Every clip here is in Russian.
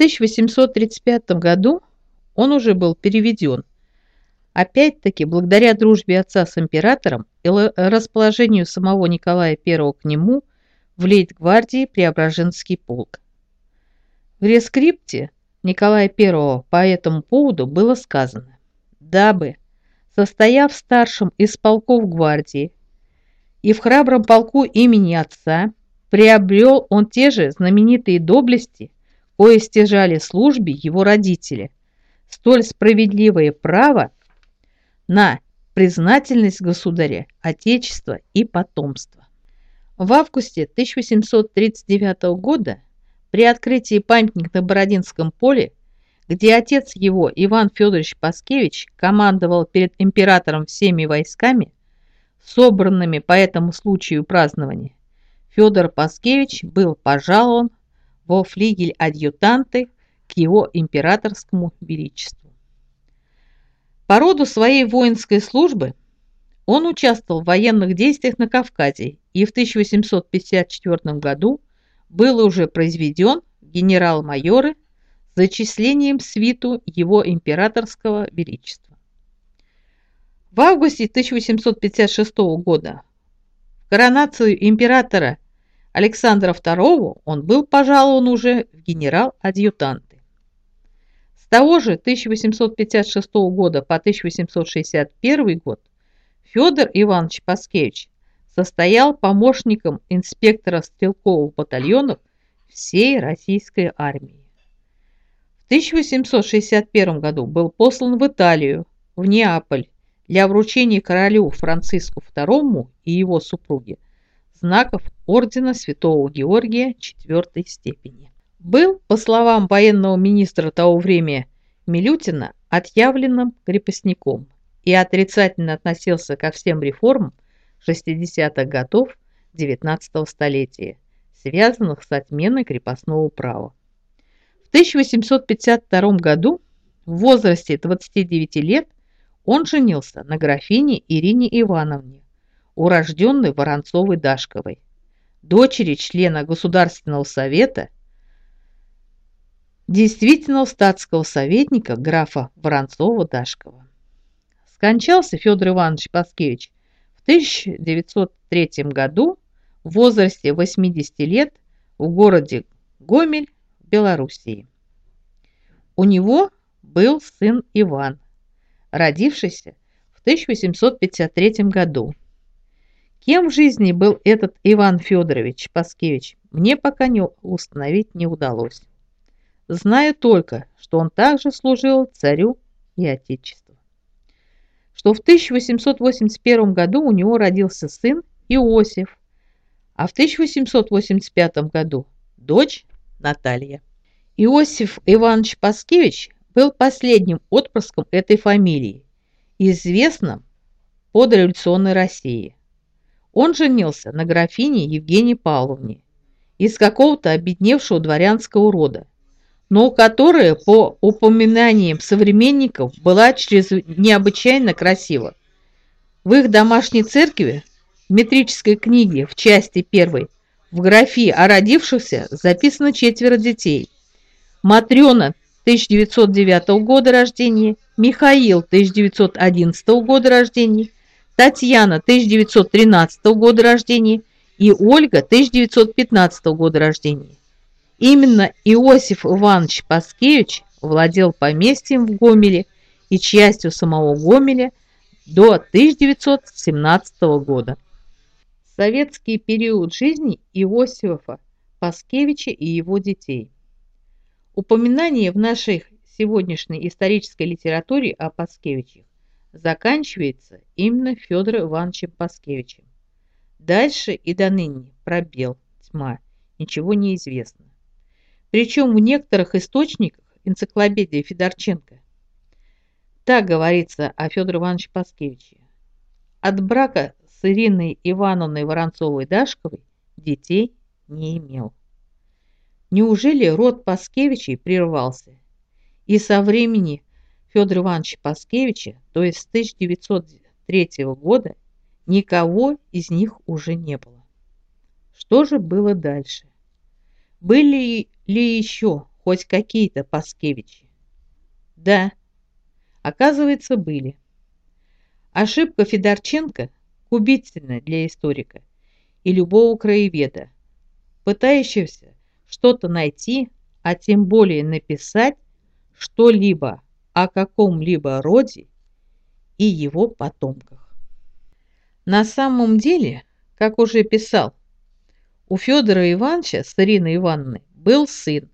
1835 году он уже был переведен, опять-таки благодаря дружбе отца с императором и расположению самого Николая I к нему в лейт-гвардии Преображенский полк. В рескрипте Николая I по этому поводу было сказано, дабы, состояв старшим из полков гвардии и в храбром полку имени отца, приобрел он те же знаменитые доблести, кое стяжали службе его родители, столь справедливое право на признательность государя, отечества и потомства. В августе 1839 года при открытии памятника на Бородинском поле, где отец его, Иван Федорович Паскевич, командовал перед императором всеми войсками, собранными по этому случаю празднования, Федор Паскевич был пожалован во флигель адъютанты к его императорскому величеству. По роду своей воинской службы он участвовал в военных действиях на Кавказе и в 1854 году был уже произведен генерал-майоры с зачислением свиту его императорского величества. В августе 1856 года в коронацию императора Александра II он был пожалован уже в генерал-адъютанты. С того же 1856 года по 1861 год Федор Иванович Паскевич состоял помощником инспектора стрелковых батальонов всей российской армии. В 1861 году был послан в Италию, в Неаполь, для вручения королю Франциску II и его супруге знаков ордена Святого Георгия четвертой степени. Был, по словам военного министра того времени Милютина, отъявленным крепостником и отрицательно относился ко всем реформам 60-х годов XIX столетия, связанных с отменой крепостного права. В 1852 году в возрасте 29 лет он женился на графине Ирине Ивановне, урожденной Воронцовой-Дашковой, дочери члена Государственного совета, действительного статского советника графа Воронцова-Дашкова. Скончался Федор Иванович Паскевич в 1903 году в возрасте 80 лет в городе Гомель, Белоруссии. У него был сын Иван, родившийся в 1853 году. Кем в жизни был этот Иван Федорович Паскевич, мне пока не установить не удалось. Знаю только, что он также служил царю и отечеству. Что в 1881 году у него родился сын Иосиф, а в 1885 году дочь Наталья. Иосиф Иванович Паскевич был последним отпрыском этой фамилии, известным под революционной России. Он женился на графине Евгении Павловне из какого-то обедневшего дворянского рода, но которая, по упоминаниям современников, была через необычайно красива. В их домашней церкви, в метрической книге в части первой, в графе о родившихся записано четверо детей. Матрена 1909 года рождения, Михаил 1911 года рождения, Татьяна 1913 года рождения и Ольга 1915 года рождения. Именно Иосиф Иванович Паскевич владел поместьем в Гомеле и частью самого Гомеля до 1917 года. Советский период жизни Иосифа Паскевича и его детей. Упоминание в нашей сегодняшней исторической литературе о Паскевичах заканчивается именно Федором Ивановичем Паскевичем. Дальше и до ныне пробел, тьма, ничего не известно. Причем в некоторых источниках энциклопедии Федорченко так говорится о Федоре Ивановиче Паскевиче. От брака с Ириной Ивановной Воронцовой-Дашковой детей не имел. Неужели род Паскевичей прервался, и со времени Федора Ивановича Паскевича, то есть с 1903 года, никого из них уже не было. Что же было дальше? Были ли еще хоть какие-то Паскевичи? Да, оказывается, были. Ошибка Федорченко губительна для историка и любого краеведа, пытающегося что-то найти, а тем более написать что-либо о каком-либо роде и его потомках. На самом деле, как уже писал, у Федора Ивановича с Ириной Ивановной был сын,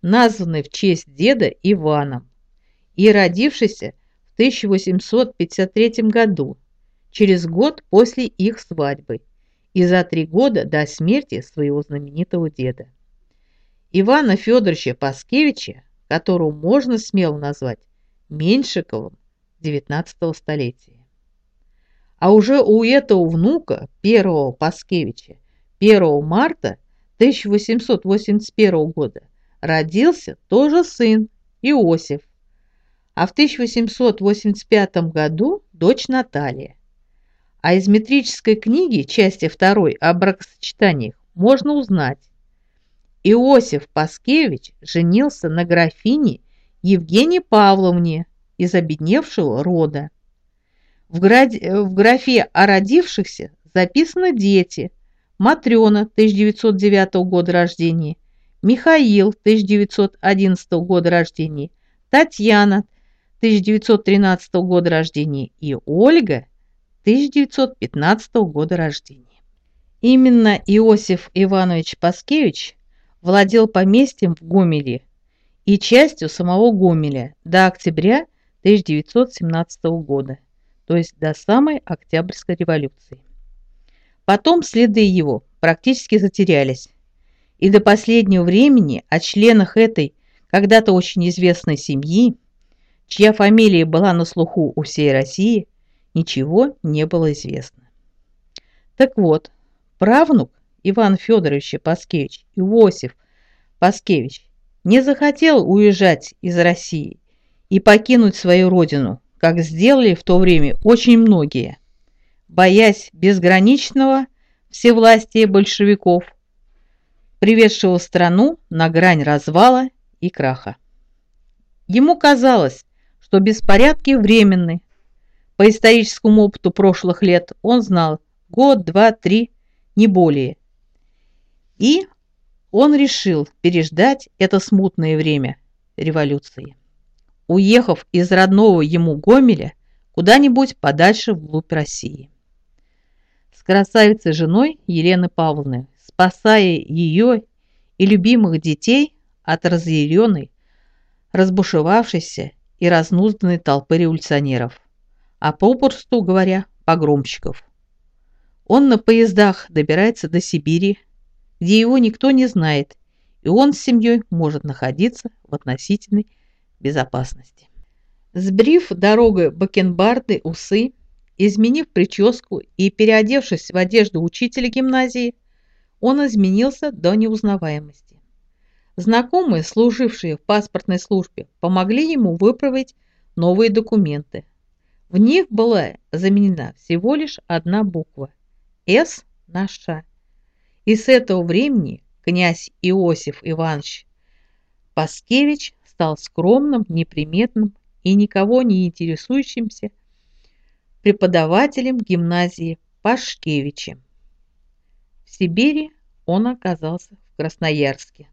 названный в честь деда Иваном и родившийся в 1853 году, через год после их свадьбы и за три года до смерти своего знаменитого деда. Ивана Федоровича Паскевича, которого можно смело назвать Меньшиковым XIX столетия. А уже у этого внука, первого Паскевича, 1 марта 1881 года родился тоже сын Иосиф, а в 1885 году дочь Наталья. А из метрической книги, части 2 о бракосочетаниях, можно узнать. Иосиф Паскевич женился на графине Евгении Павловне из обедневшего рода. В, град... в графе о родившихся записаны дети Матрена 1909 года рождения, Михаил 1911 года рождения, Татьяна 1913 года рождения и Ольга 1915 года рождения. Именно Иосиф Иванович Паскевич владел поместьем в Гомеле и частью самого Гомеля до октября 1917 года, то есть до самой Октябрьской революции. Потом следы его практически затерялись, и до последнего времени о членах этой когда-то очень известной семьи, чья фамилия была на слуху у всей России, ничего не было известно. Так вот, правнук Иван Федорович Паскевич, Иосиф Паскевич, не захотел уезжать из России и покинуть свою родину, как сделали в то время очень многие, боясь безграничного всевластия большевиков, приведшего страну на грань развала и краха. Ему казалось, что беспорядки временны. По историческому опыту прошлых лет он знал год, два, три, не более. И он решил переждать это смутное время революции, уехав из родного ему Гомеля куда-нибудь подальше вглубь России. С красавицей женой Елены Павловны, спасая ее и любимых детей от разъяренной, разбушевавшейся и разнузданной толпы революционеров, а попросту говоря, погромщиков. Он на поездах добирается до Сибири, где его никто не знает, и он с семьей может находиться в относительной безопасности. Сбрив дорогой бакенбарды, усы, изменив прическу и переодевшись в одежду учителя гимназии, он изменился до неузнаваемости. Знакомые, служившие в паспортной службе, помогли ему выправить новые документы. В них была заменена всего лишь одна буква – «С» на «Ш». И с этого времени князь Иосиф Иванович Паскевич стал скромным, неприметным и никого не интересующимся преподавателем гимназии Пашкевичем. В Сибири он оказался в Красноярске.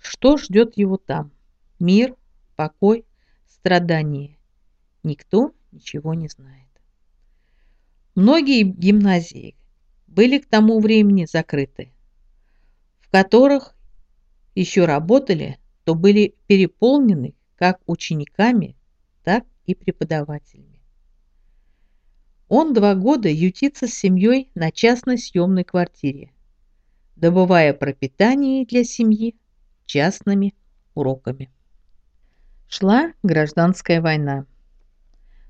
Что ждет его там? Мир, покой, страдания? Никто ничего не знает. Многие гимназии были к тому времени закрыты, в которых еще работали, то были переполнены как учениками, так и преподавателями. Он два года ютится с семьей на частной съемной квартире, добывая пропитание для семьи частными уроками. Шла гражданская война.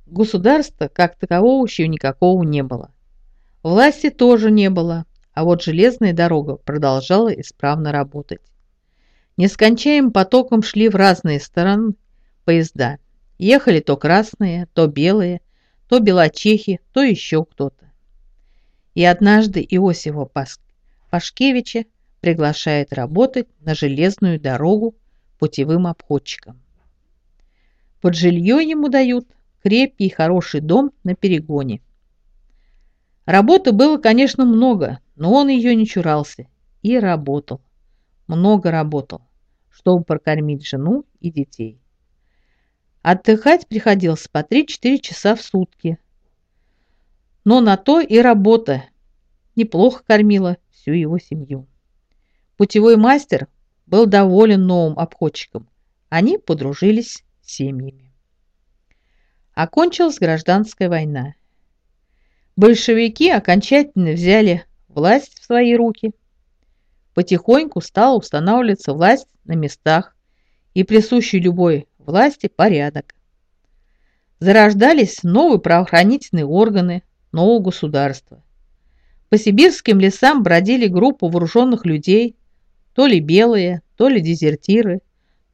Государства как такового еще никакого не было. Власти тоже не было, а вот железная дорога продолжала исправно работать. Нескончаемым потоком шли в разные стороны поезда. Ехали то красные, то белые, то белочехи, то еще кто-то. И однажды Иосифа Пашкевича приглашает работать на железную дорогу путевым обходчиком. Под жилье ему дают крепкий хороший дом на перегоне. Работы было, конечно, много, но он ее не чурался и работал. Много работал, чтобы прокормить жену и детей. Отдыхать приходилось по 3-4 часа в сутки. Но на то и работа неплохо кормила всю его семью. Путевой мастер был доволен новым обходчиком. Они подружились семьями. Окончилась гражданская война. Большевики окончательно взяли власть в свои руки. Потихоньку стала устанавливаться власть на местах и присущий любой власти порядок. Зарождались новые правоохранительные органы нового государства. По сибирским лесам бродили группы вооруженных людей, то ли белые, то ли дезертиры,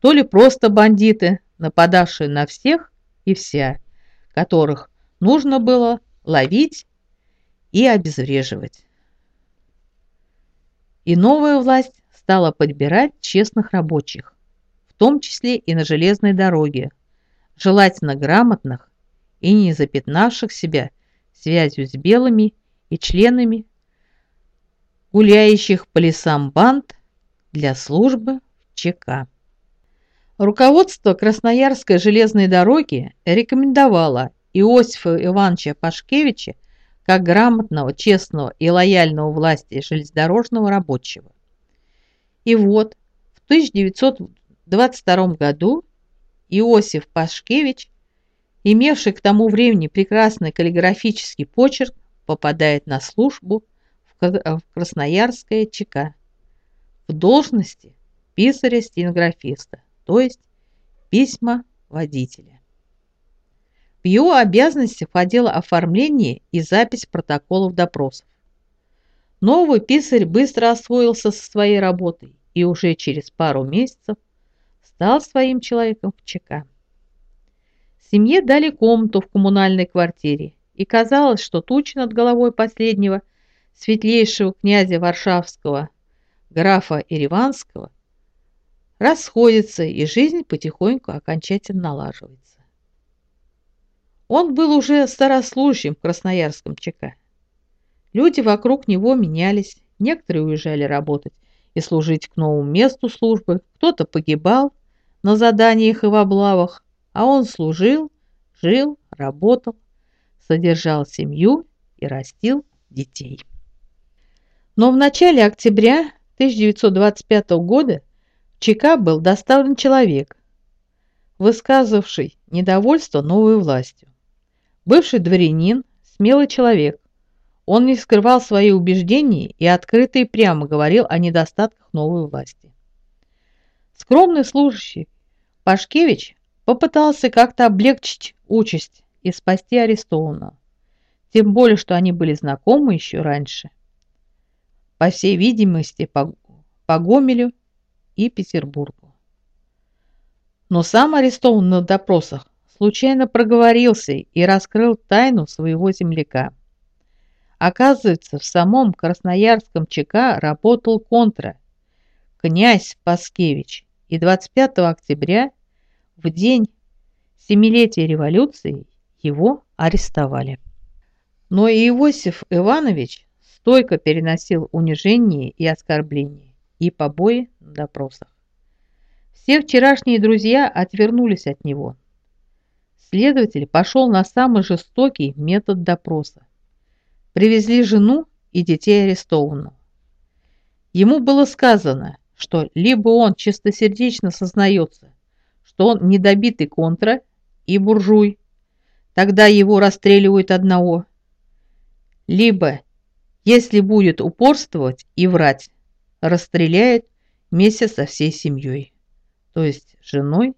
то ли просто бандиты, нападавшие на всех и вся, которых нужно было ловить и обезвреживать. И новая власть стала подбирать честных рабочих, в том числе и на железной дороге, желательно грамотных и не запятнавших себя связью с белыми и членами гуляющих по лесам банд для службы ЧК. Руководство Красноярской железной дороги рекомендовало Иосифа Ивановича Пашкевича как грамотного, честного и лояльного власти железнодорожного рабочего. И вот в 1922 году Иосиф Пашкевич, имевший к тому времени прекрасный каллиграфический почерк, попадает на службу в Красноярское ЧК в должности писаря-стенографиста, то есть письма водителя. В его обязанности входило оформление и запись протоколов допросов. Новый писарь быстро освоился со своей работой и уже через пару месяцев стал своим человеком в ЧК. Семье дали комнату в коммунальной квартире, и казалось, что тучи над головой последнего, светлейшего князя Варшавского, графа Ириванского, расходятся, и жизнь потихоньку окончательно налаживается. Он был уже старослужащим в Красноярском ЧК. Люди вокруг него менялись, некоторые уезжали работать и служить к новому месту службы, кто-то погибал на заданиях и в облавах, а он служил, жил, работал, содержал семью и растил детей. Но в начале октября 1925 года в ЧК был доставлен человек, высказывавший недовольство новой властью. Бывший дворянин, смелый человек. Он не скрывал свои убеждения и открыто и прямо говорил о недостатках новой власти. Скромный служащий Пашкевич попытался как-то облегчить участь и спасти арестованного. Тем более, что они были знакомы еще раньше. По всей видимости, по, по Гомелю и Петербургу. Но сам арестован на допросах случайно проговорился и раскрыл тайну своего земляка. Оказывается, в самом Красноярском ЧК работал контра, князь Паскевич, и 25 октября, в день семилетия революции, его арестовали. Но Иосиф Иванович стойко переносил унижение и оскорбления и побои на допросах. Все вчерашние друзья отвернулись от него. Следователь пошел на самый жестокий метод допроса. Привезли жену и детей арестованного. Ему было сказано, что либо он чистосердечно сознается, что он недобитый контра и буржуй, тогда его расстреливают одного, либо, если будет упорствовать и врать, расстреляют вместе со всей семьей, то есть женой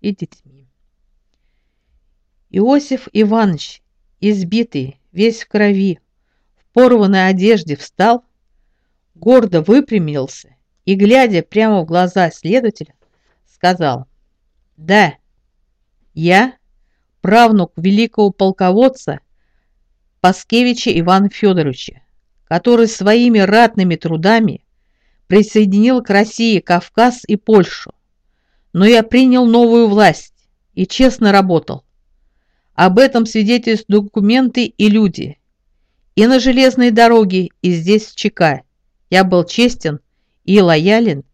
и детьми. Иосиф Иванович, избитый, весь в крови, в порванной одежде встал, гордо выпрямился и, глядя прямо в глаза следователя, сказал «Да, я, правнук великого полководца Паскевича Ивана Федоровича, который своими ратными трудами присоединил к России Кавказ и Польшу. Но я принял новую власть и честно работал. Об этом свидетельствуют документы и люди. И на железной дороге, и здесь в ЧК. Я был честен и лоялен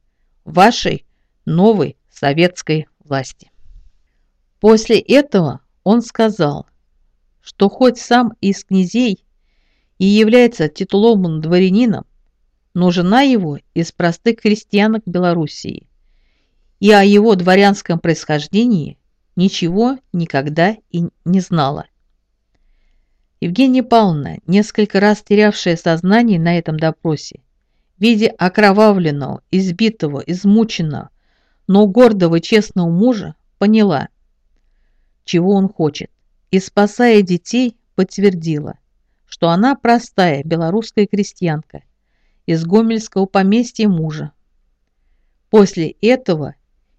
вашей новой советской власти. После этого он сказал, что хоть сам из князей и является титулованным дворянином, но жена его из простых крестьянок Белоруссии, и о его дворянском происхождении ничего никогда и не знала. Евгения Павловна, несколько раз терявшая сознание на этом допросе, видя окровавленного, избитого, измученного, но гордого честного мужа, поняла, чего он хочет, и, спасая детей, подтвердила, что она простая белорусская крестьянка из гомельского поместья мужа. После этого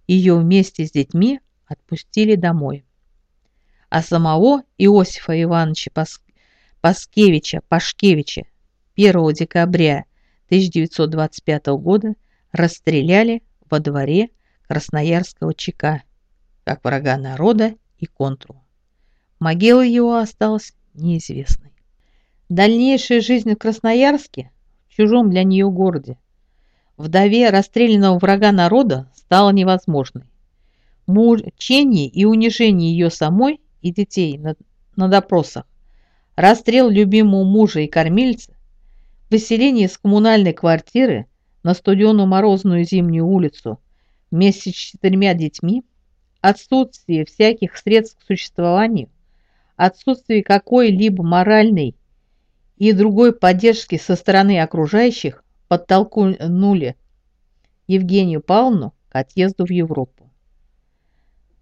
ее вместе с детьми отпустили домой. А самого Иосифа Ивановича Паскевича Пашкевича 1 декабря 1925 года расстреляли во дворе Красноярского ЧК, как врага народа и контру. Могила его осталась неизвестной. Дальнейшая жизнь в Красноярске, в чужом для нее городе, вдове расстрелянного врага народа стала невозможной. Мучение и унижение ее самой и детей на, на допросах, расстрел любимого мужа и кормильца, выселение из коммунальной квартиры на студеную морозную зимнюю улицу вместе с четырьмя детьми, отсутствие всяких средств к существованию, отсутствие какой-либо моральной и другой поддержки со стороны окружающих подтолкнули Евгению Павловну к отъезду в Европу.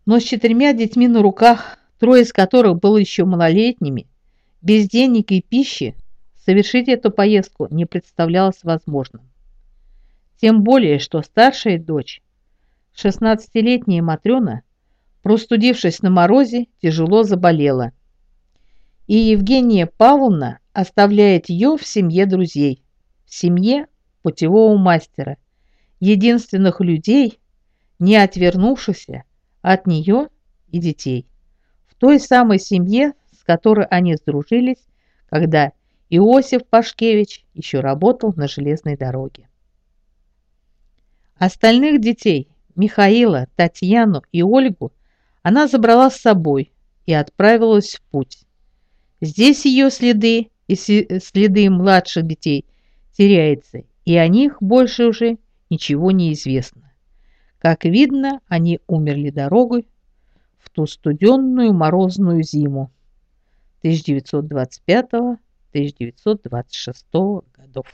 Но с четырьмя детьми на руках, трое из которых было еще малолетними, без денег и пищи, совершить эту поездку не представлялось возможным. Тем более, что старшая дочь, 16-летняя Матрена, простудившись на морозе, тяжело заболела. И Евгения Павловна оставляет ее в семье друзей, в семье путевого мастера, единственных людей, не отвернувшихся от нее и детей, в той самой семье, с которой они сдружились, когда Иосиф Пашкевич еще работал на железной дороге. Остальных детей, Михаила, Татьяну и Ольгу, она забрала с собой и отправилась в путь. Здесь ее следы и следы младших детей теряются, и о них больше уже ничего не известно. Как видно, они умерли дорогой в ту студенную морозную зиму 1925-1926 годов.